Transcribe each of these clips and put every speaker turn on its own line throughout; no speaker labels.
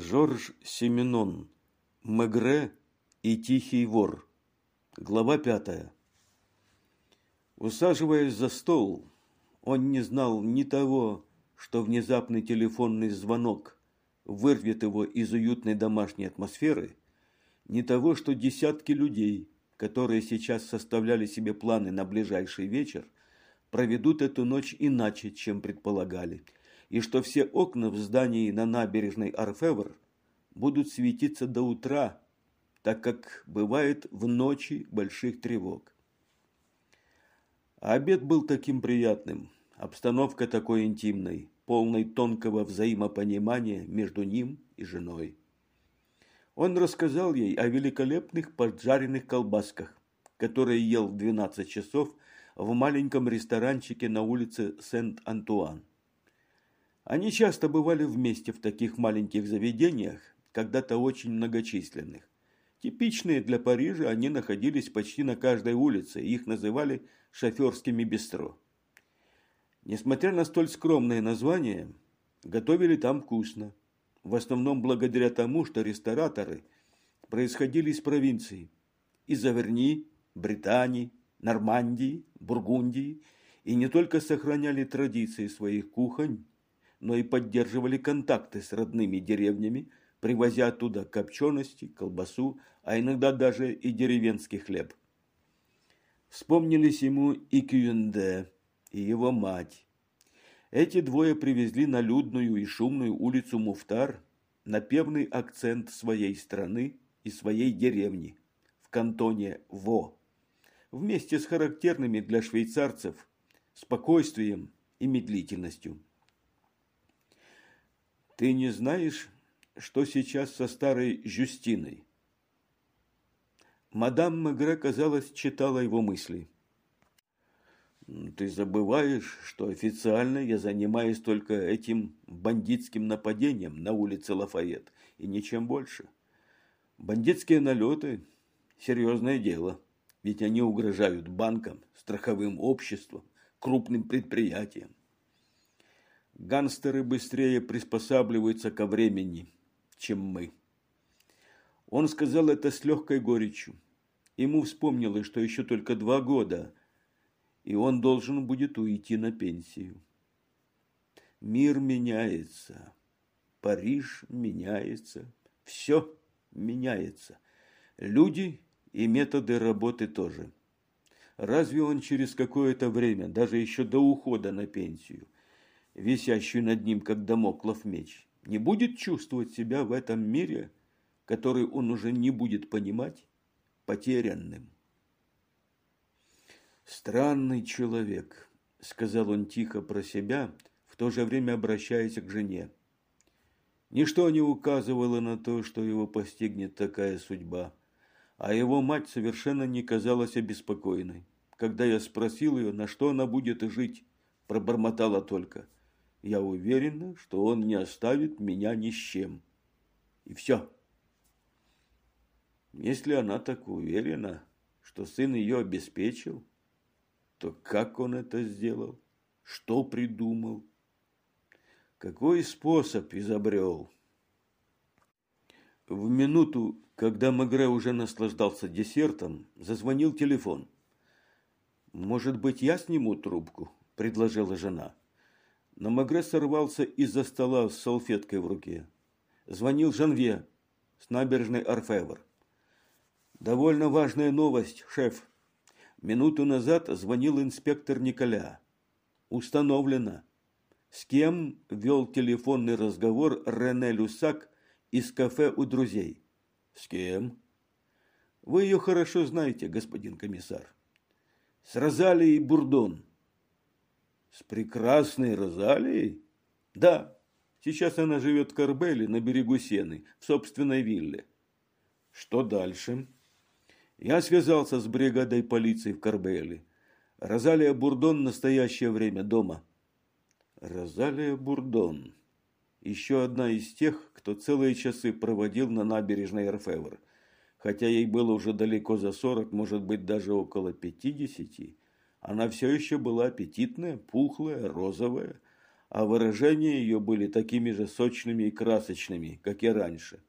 Жорж Семенон. Мегре и Тихий вор. Глава пятая. Усаживаясь за стол, он не знал ни того, что внезапный телефонный звонок вырвет его из уютной домашней атмосферы, ни того, что десятки людей, которые сейчас составляли себе планы на ближайший вечер, проведут эту ночь иначе, чем предполагали – и что все окна в здании на набережной Арфевр будут светиться до утра, так как бывает в ночи больших тревог. Обед был таким приятным, обстановка такой интимной, полной тонкого взаимопонимания между ним и женой. Он рассказал ей о великолепных поджаренных колбасках, которые ел в 12 часов в маленьком ресторанчике на улице Сент-Антуан. Они часто бывали вместе в таких маленьких заведениях, когда-то очень многочисленных. Типичные для Парижа, они находились почти на каждой улице, их называли шоферскими бистро. Несмотря на столь скромное название, готовили там вкусно. В основном благодаря тому, что рестораторы происходили из провинции. Из Аверни, Британии, Нормандии, Бургундии и не только сохраняли традиции своих кухонь, но и поддерживали контакты с родными деревнями, привозя оттуда копчености, колбасу, а иногда даже и деревенский хлеб. Вспомнились ему и Кюенде, и его мать. Эти двое привезли на людную и шумную улицу Муфтар напевный акцент своей страны и своей деревни в кантоне Во, вместе с характерными для швейцарцев спокойствием и медлительностью. Ты не знаешь, что сейчас со старой Жюстиной? Мадам Мегре, казалось, читала его мысли. Ты забываешь, что официально я занимаюсь только этим бандитским нападением на улице Лафайет и ничем больше. Бандитские налеты – серьезное дело, ведь они угрожают банкам, страховым обществам, крупным предприятиям. Гангстеры быстрее приспосабливаются ко времени, чем мы. Он сказал это с легкой горечью. Ему вспомнилось, что еще только два года, и он должен будет уйти на пенсию. Мир меняется, Париж меняется, все меняется. Люди и методы работы тоже. Разве он через какое-то время, даже еще до ухода на пенсию – висящую над ним, как домоклов меч, не будет чувствовать себя в этом мире, который он уже не будет понимать, потерянным. «Странный человек», – сказал он тихо про себя, в то же время обращаясь к жене. Ничто не указывало на то, что его постигнет такая судьба, а его мать совершенно не казалась обеспокоенной. Когда я спросил ее, на что она будет жить, пробормотала только – я уверена, что он не оставит меня ни с чем. И все. Если она так уверена, что сын ее обеспечил, то как он это сделал? Что придумал? Какой способ изобрел? В минуту, когда Мегре уже наслаждался десертом, зазвонил телефон. «Может быть, я сниму трубку?» – предложила жена. Но Магре сорвался из-за стола с салфеткой в руке. Звонил Жанве с набережной Арфевр. «Довольно важная новость, шеф. Минуту назад звонил инспектор Николя. Установлено, с кем вел телефонный разговор Рене Люсак из кафе у друзей. С кем? Вы ее хорошо знаете, господин комиссар. С Розалией Бурдон. С прекрасной Розалией? Да, сейчас она живет в Карбеле на берегу Сены, в собственной вилле. Что дальше? Я связался с бригадой полиции в Карбеле. Розалия Бурдон в настоящее время дома. Розалия Бурдон. Еще одна из тех, кто целые часы проводил на набережной Эрфевр. Хотя ей было уже далеко за сорок, может быть, даже около пятидесяти. Она все еще была аппетитная, пухлая, розовая, а выражения ее были такими же сочными и красочными, как и раньше.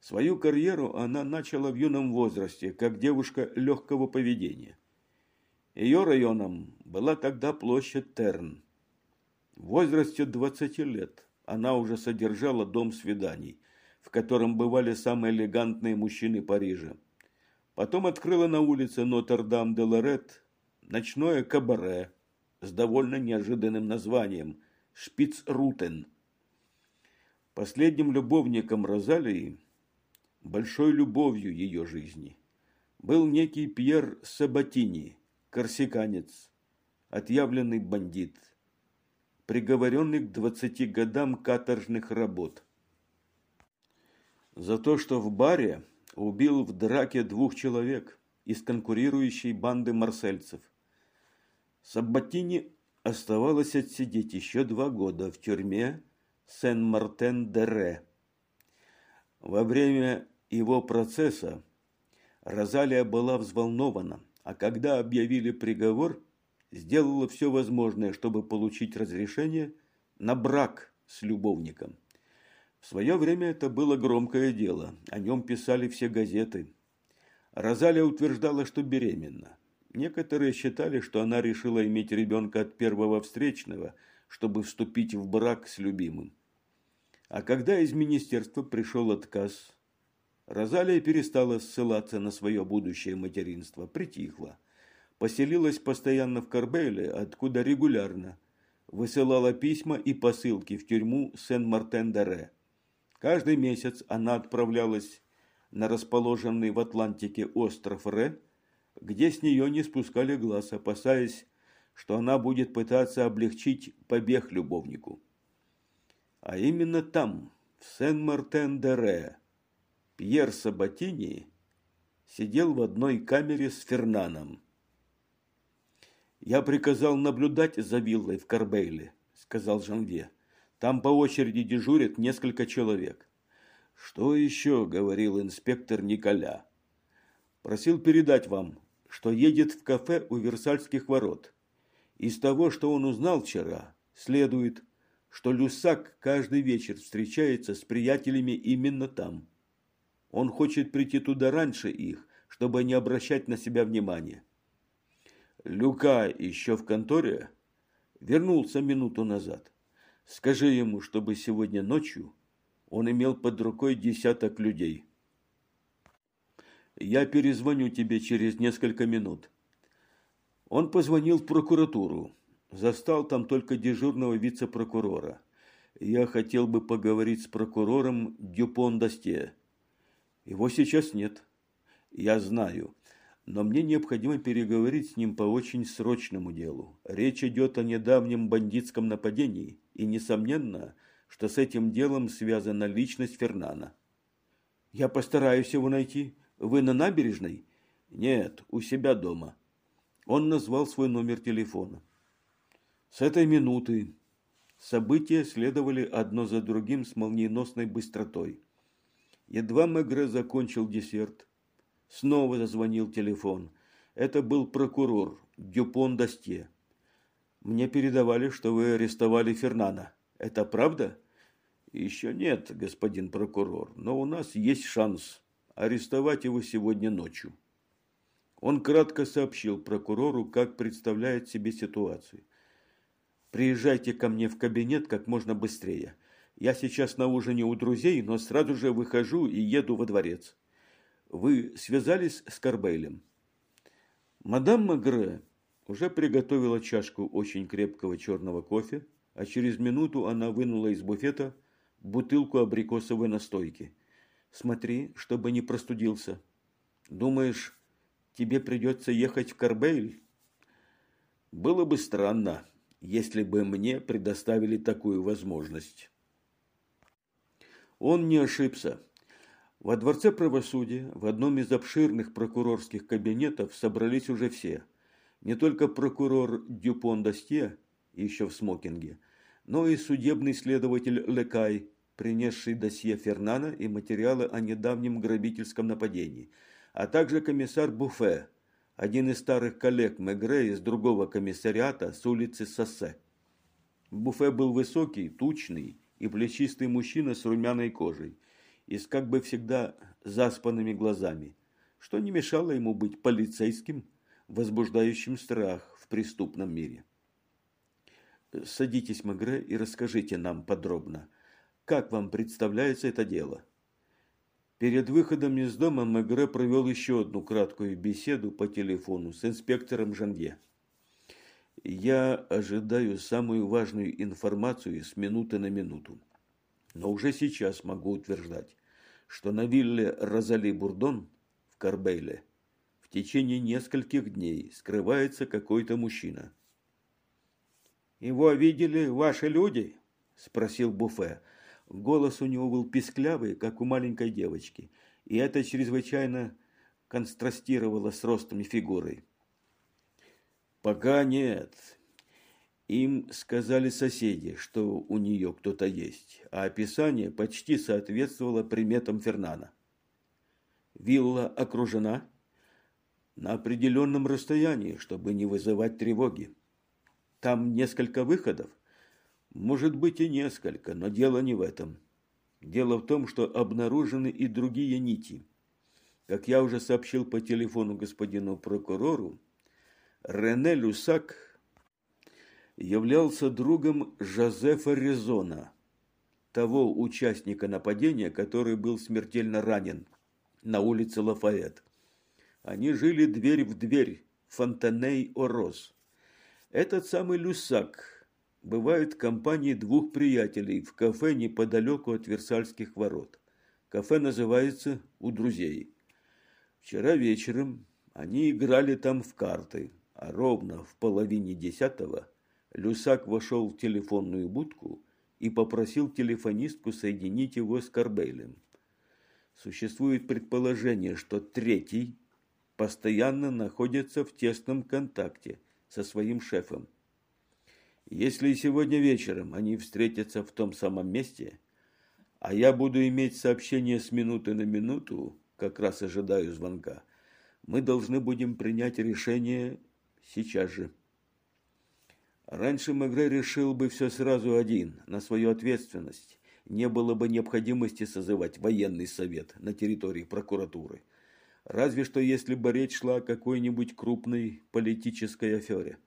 Свою карьеру она начала в юном возрасте, как девушка легкого поведения. Ее районом была тогда площадь Терн. В возрасте 20 лет она уже содержала дом свиданий, в котором бывали самые элегантные мужчины Парижа. Потом открыла на улице Нотр-Дам-де-Лорет ночное кабаре с довольно неожиданным названием «Шпицрутен». Последним любовником Розалии, большой любовью ее жизни, был некий Пьер Сабатини, корсиканец, отъявленный бандит, приговоренный к двадцати годам каторжных работ. За то, что в баре убил в драке двух человек из конкурирующей банды марсельцев. Саббатини оставалось отсидеть еще два года в тюрьме Сен-Мартен-де-Ре. Во время его процесса Розалия была взволнована, а когда объявили приговор, сделала все возможное, чтобы получить разрешение на брак с любовником. В свое время это было громкое дело, о нем писали все газеты. Розалия утверждала, что беременна. Некоторые считали, что она решила иметь ребенка от первого встречного, чтобы вступить в брак с любимым. А когда из министерства пришел отказ, Розалия перестала ссылаться на свое будущее материнство, притихла. Поселилась постоянно в Карбейле, откуда регулярно высылала письма и посылки в тюрьму Сен-Мартен-де-Ре. Каждый месяц она отправлялась на расположенный в Атлантике остров Ре, где с нее не спускали глаз, опасаясь, что она будет пытаться облегчить побег любовнику. А именно там, в Сен-Мартен-де-Ре, Пьер Сабатини сидел в одной камере с Фернаном. «Я приказал наблюдать за виллой в Карбейле», — сказал Жанве. Там по очереди дежурят несколько человек. Что еще, говорил инспектор Николя. Просил передать вам, что едет в кафе у Версальских ворот. Из того, что он узнал вчера, следует, что Люсак каждый вечер встречается с приятелями именно там. Он хочет прийти туда раньше их, чтобы не обращать на себя внимания. Люка еще в конторе вернулся минуту назад. Скажи ему, чтобы сегодня ночью он имел под рукой десяток людей. Я перезвоню тебе через несколько минут. Он позвонил в прокуратуру. Застал там только дежурного вице-прокурора. Я хотел бы поговорить с прокурором Дюпон-Дасте. Его сейчас нет. Я знаю но мне необходимо переговорить с ним по очень срочному делу. Речь идет о недавнем бандитском нападении, и несомненно, что с этим делом связана личность Фернана. Я постараюсь его найти. Вы на набережной? Нет, у себя дома. Он назвал свой номер телефона. С этой минуты события следовали одно за другим с молниеносной быстротой. Едва Мегре закончил десерт, Снова зазвонил телефон. Это был прокурор Дюпон Дастье. Мне передавали, что вы арестовали Фернана. Это правда? Еще нет, господин прокурор, но у нас есть шанс арестовать его сегодня ночью. Он кратко сообщил прокурору, как представляет себе ситуацию. Приезжайте ко мне в кабинет как можно быстрее. Я сейчас на ужине у друзей, но сразу же выхожу и еду во дворец. Вы связались с Карбейлем? Мадам Магре уже приготовила чашку очень крепкого черного кофе, а через минуту она вынула из буфета бутылку абрикосовой настойки. Смотри, чтобы не простудился. Думаешь, тебе придется ехать в Карбейль? Было бы странно, если бы мне предоставили такую возможность. Он не ошибся. Во Дворце правосудия, в одном из обширных прокурорских кабинетов, собрались уже все. Не только прокурор Дюпон Дастье, еще в смокинге, но и судебный следователь Лекай, принесший досье Фернана и материалы о недавнем грабительском нападении, а также комиссар Буфе, один из старых коллег Мегре из другого комиссариата с улицы Соссе. Буфе был высокий, тучный и плечистый мужчина с румяной кожей и с как бы всегда заспанными глазами, что не мешало ему быть полицейским, возбуждающим страх в преступном мире. Садитесь, Магре, и расскажите нам подробно, как вам представляется это дело. Перед выходом из дома Мегре провел еще одну краткую беседу по телефону с инспектором Жанвье. Я ожидаю самую важную информацию с минуты на минуту. Но уже сейчас могу утверждать, что на вилле Розали Бурдон в Карбейле в течение нескольких дней скрывается какой-то мужчина.
«Его видели ваши люди?» – спросил Буфе.
Голос у него был писклявый, как у маленькой девочки, и это чрезвычайно контрастировало с ростом и фигурой. Пока нет. Им сказали соседи, что у нее кто-то есть, а описание почти соответствовало приметам Фернана. Вилла окружена на определенном расстоянии, чтобы не вызывать тревоги. Там несколько выходов. Может быть и несколько, но дело не в этом. Дело в том, что обнаружены и другие нити. Как я уже сообщил по телефону господину прокурору, Рене Люсак являлся другом Жозефа Резона, того участника нападения, который был смертельно ранен на улице Лафайет. Они жили дверь в дверь Фонтаней-Ороз. Этот самый Люсак бывает в компании двух приятелей в кафе неподалеку от Версальских ворот. Кафе называется «У друзей». Вчера вечером они играли там в карты а ровно в половине десятого Люсак вошел в телефонную будку и попросил телефонистку соединить его с Карбейлем. Существует предположение, что третий постоянно находится в тесном контакте со своим шефом. Если сегодня вечером они встретятся в том самом месте, а я буду иметь сообщение с минуты на минуту, как раз ожидаю звонка, мы должны будем принять решение сейчас же. Раньше Мегре решил бы все сразу один, на свою ответственность. Не было бы необходимости созывать военный совет на территории прокуратуры. Разве что если бы речь шла о какой-нибудь крупной политической афере.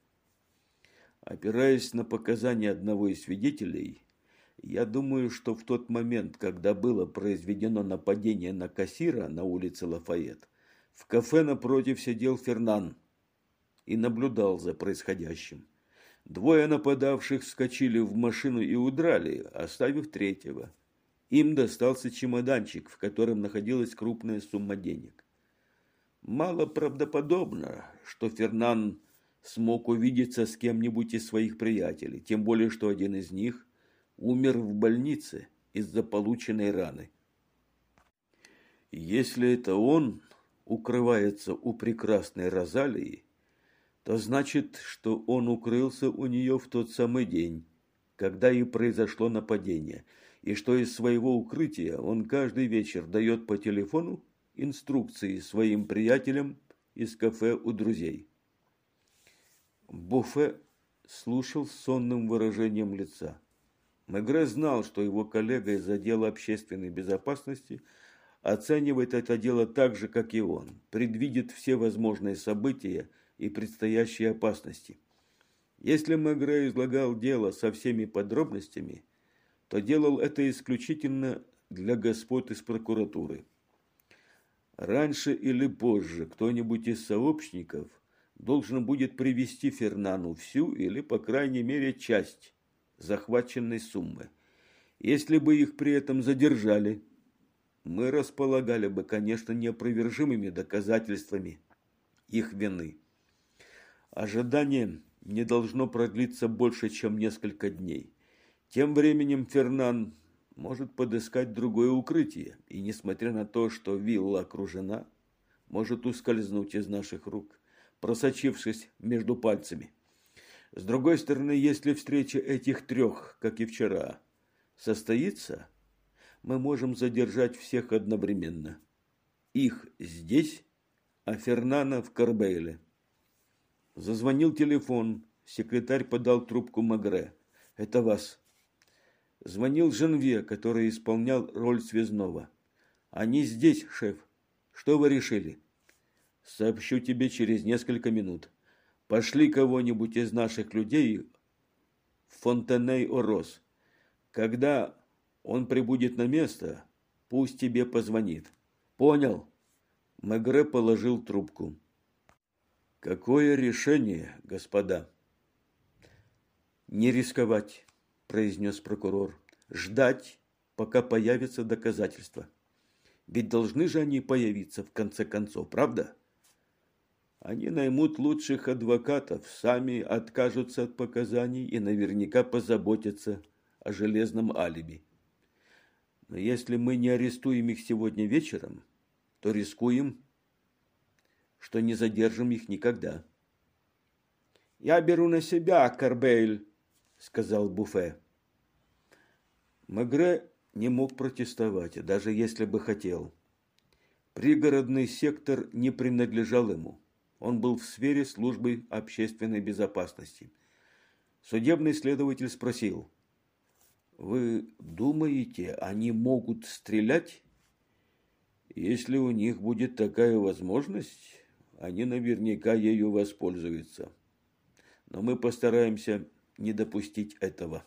Опираясь на показания одного из свидетелей, я думаю, что в тот момент, когда было произведено нападение на кассира на улице Лафайет, в кафе напротив сидел Фернан – и наблюдал за происходящим. Двое нападавших вскочили в машину и удрали, оставив третьего. Им достался чемоданчик, в котором находилась крупная сумма денег. Мало правдоподобно, что Фернан смог увидеться с кем-нибудь из своих приятелей, тем более, что один из них умер в больнице из-за полученной раны. Если это он укрывается у прекрасной Розалии, то значит, что он укрылся у нее в тот самый день, когда и произошло нападение, и что из своего укрытия он каждый вечер дает по телефону инструкции своим приятелям из кафе у друзей. Буфе слушал с сонным выражением лица. Мегре знал, что его коллега из отдела общественной безопасности оценивает это дело так же, как и он, предвидит все возможные события и предстоящие опасности. Если Мегре излагал дело со всеми подробностями, то делал это исключительно для господ из прокуратуры. Раньше или позже кто-нибудь из сообщников должен будет привести Фернану всю или, по крайней мере, часть захваченной суммы. Если бы их при этом задержали, мы располагали бы, конечно, неопровержимыми доказательствами их вины. Ожидание не должно продлиться больше, чем несколько дней. Тем временем Фернан может подыскать другое укрытие, и, несмотря на то, что вилла окружена, может ускользнуть из наших рук, просочившись между пальцами. С другой стороны, если встреча этих трех, как и вчера, состоится, мы можем задержать всех одновременно. Их здесь, а Фернана в Карбейле. Зазвонил телефон. Секретарь подал трубку Магре. Это вас. Звонил Женве, который исполнял роль связного. Они здесь, шеф. Что вы решили? Сообщу тебе через несколько минут. Пошли кого-нибудь из наших людей в Фонтеней-Орос. Когда он прибудет на место, пусть тебе позвонит. Понял? Мегре положил трубку. Какое решение, господа? Не рисковать, произнес прокурор. Ждать, пока появятся доказательства. Ведь должны же они появиться в конце концов, правда? Они наймут лучших адвокатов, сами откажутся от показаний и наверняка позаботятся о железном алиби. Но если мы не арестуем их сегодня вечером, то рискуем, что не задержим их никогда. «Я беру на себя, Карбейль», — сказал Буфе. Мегре не мог протестовать, даже если бы хотел. Пригородный сектор не принадлежал ему. Он был в сфере службы общественной безопасности. Судебный следователь спросил, «Вы думаете, они могут стрелять?» Если у них будет такая возможность, они наверняка ею воспользуются. Но мы постараемся не допустить этого.